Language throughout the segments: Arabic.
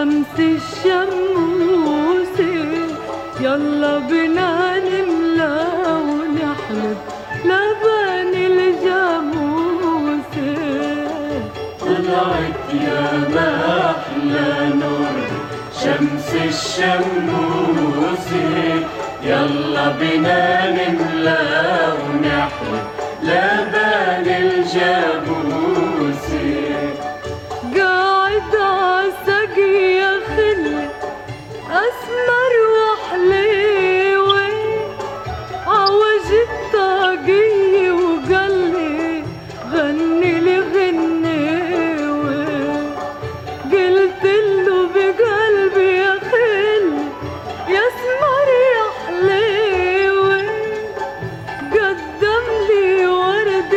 شمس الشموس يلا بنا نملى ونحلب. لبن الجاموس طلعت يا ما أحلى نور. شمس الشموس يلا بنا نملى ونحلب. لبن الجاموس عوج الطاقية وقال لي غني لي له بقلبي يا خلي يا اسمر يا حليوة قدم لي ورد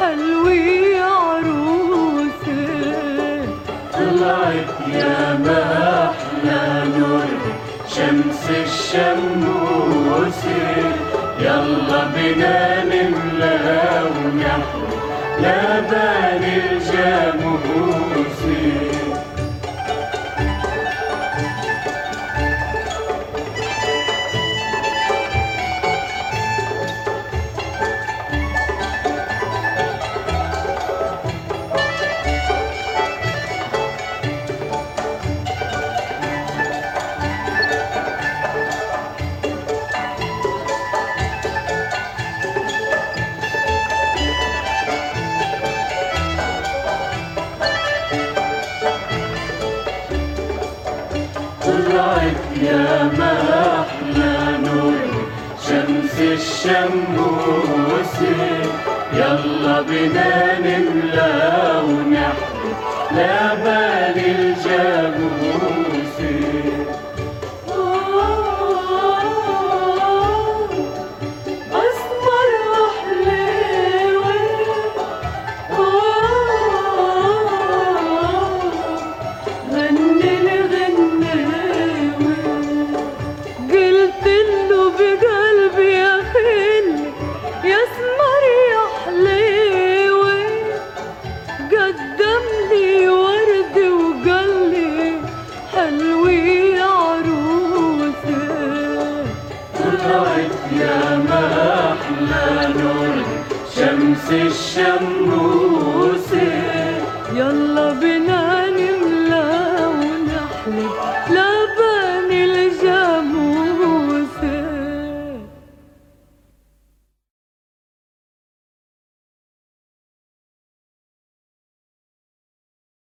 حلوي يا عروسي. طلعت يا ما أحلى نور شمس الشموس يلا بنا نملى ونحلب لبن الجاموس طلعت يا ما أحلى نور. شمس الشموس يلا بنا نملى ونحلب لبن الجاموس يا ما أحلى نور شمس بينا